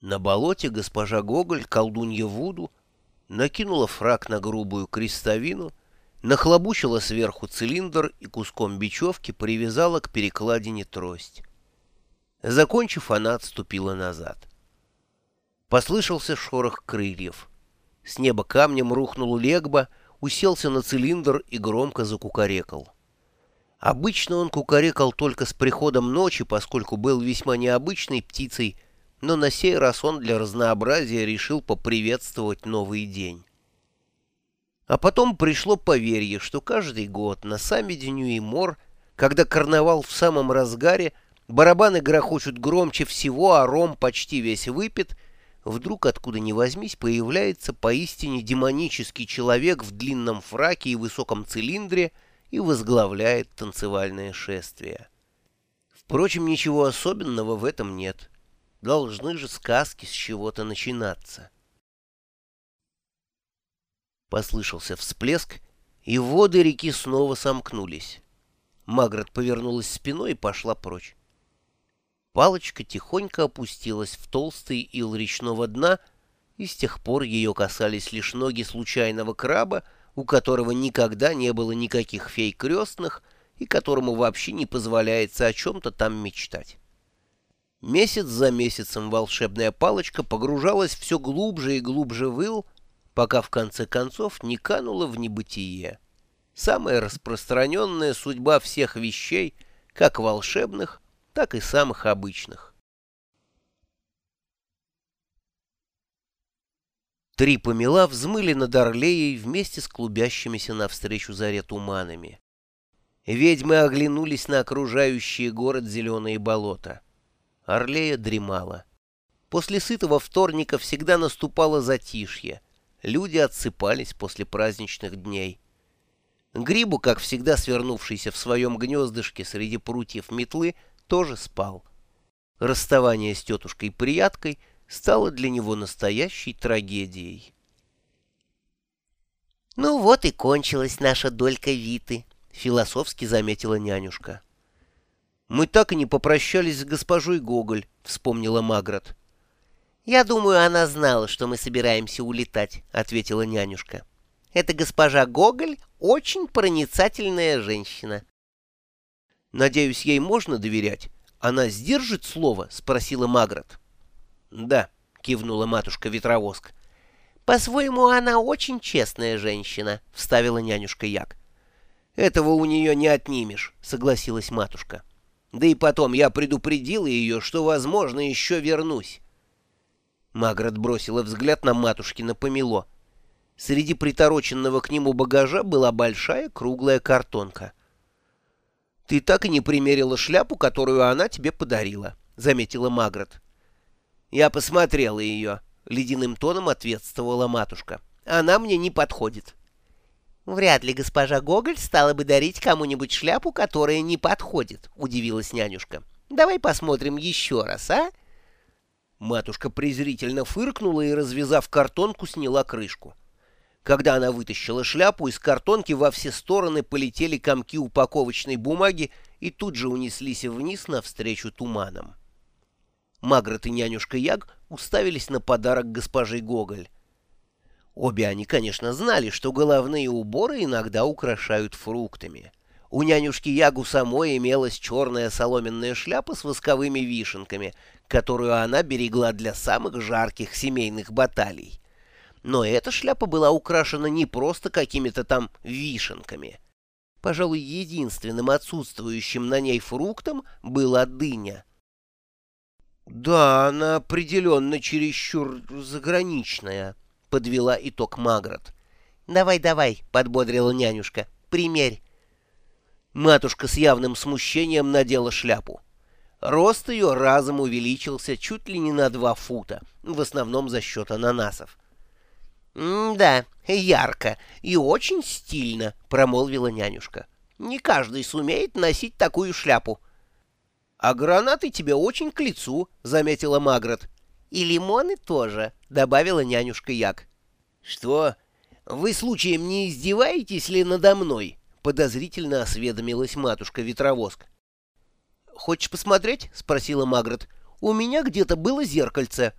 На болоте госпожа Гоголь, колдунья Вуду, накинула фрак на грубую крестовину, нахлобучила сверху цилиндр и куском бечевки привязала к перекладине трость. Закончив, она отступила назад. Послышался шорох крыльев. С неба камнем рухнул Легба, уселся на цилиндр и громко закукарекал. Обычно он кукарекал только с приходом ночи, поскольку был весьма необычной птицей, но на сей раз он для разнообразия решил поприветствовать новый день. А потом пришло поверье, что каждый год на саммите Ньюимор, когда карнавал в самом разгаре, барабаны грохочут громче всего, а ром почти весь выпит, вдруг откуда ни возьмись появляется поистине демонический человек в длинном фраке и высоком цилиндре и возглавляет танцевальное шествие. Впрочем, ничего особенного в этом нет. Должны же сказки с чего-то начинаться. Послышался всплеск, и воды реки снова сомкнулись. Маград повернулась спиной и пошла прочь. Палочка тихонько опустилась в толстый ил речного дна, и с тех пор ее касались лишь ноги случайного краба, у которого никогда не было никаких фей крестных и которому вообще не позволяется о чем-то там мечтать. Месяц за месяцем волшебная палочка погружалась все глубже и глубже в ил, пока в конце концов не канула в небытие. Самая распространенная судьба всех вещей, как волшебных, так и самых обычных. Три помела взмыли над Орлеей вместе с клубящимися навстречу заре туманами. Ведьмы оглянулись на окружающие город зеленые болота. Орлея дремала. После сытого вторника всегда наступало затишье. Люди отсыпались после праздничных дней. Грибу, как всегда свернувшийся в своем гнездышке среди прутьев метлы, тоже спал. Расставание с тетушкой-прияткой стало для него настоящей трагедией. «Ну вот и кончилась наша долька Виты», — философски заметила нянюшка. «Мы так и не попрощались с госпожой Гоголь», — вспомнила Маград. «Я думаю, она знала, что мы собираемся улетать», — ответила нянюшка. «Эта госпожа Гоголь очень проницательная женщина». «Надеюсь, ей можно доверять? Она сдержит слово?» — спросила Маград. «Да», — кивнула матушка-ветровоск. «По-своему, она очень честная женщина», — вставила нянюшка Як. «Этого у нее не отнимешь», — согласилась матушка. Да и потом я предупредила ее, что, возможно, еще вернусь. Маград бросила взгляд на матушкино помело. Среди притороченного к нему багажа была большая круглая картонка. «Ты так и не примерила шляпу, которую она тебе подарила», — заметила Маград. «Я посмотрела ее», — ледяным тоном ответствовала матушка. «Она мне не подходит». «Вряд ли госпожа Гоголь стала бы дарить кому-нибудь шляпу, которая не подходит», — удивилась нянюшка. «Давай посмотрим еще раз, а?» Матушка презрительно фыркнула и, развязав картонку, сняла крышку. Когда она вытащила шляпу, из картонки во все стороны полетели комки упаковочной бумаги и тут же унеслись вниз навстречу туманам. Магрот и нянюшка Яг уставились на подарок госпожи Гоголь. Обе они, конечно, знали, что головные уборы иногда украшают фруктами. У нянюшки Ягу самой имелась черная соломенная шляпа с восковыми вишенками, которую она берегла для самых жарких семейных баталий. Но эта шляпа была украшена не просто какими-то там вишенками. Пожалуй, единственным отсутствующим на ней фруктом была дыня. «Да, она определенно чересчур заграничная», — подвела итог Магрот. «Давай, давай», — подбодрила нянюшка, — «примерь». Матушка с явным смущением надела шляпу. Рост ее разом увеличился чуть ли не на два фута, в основном за счет ананасов. «Да, ярко и очень стильно», — промолвила нянюшка. «Не каждый сумеет носить такую шляпу». «А гранаты тебе очень к лицу», — заметила Магрот. «И лимоны тоже», — добавила нянюшка Як. «Что? Вы случаем не издеваетесь ли надо мной?» — подозрительно осведомилась матушка-ветровоск. «Хочешь посмотреть?» — спросила Магрот. «У меня где-то было зеркальце».